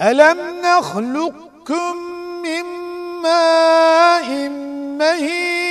ألم نخلقكم من ماء مهين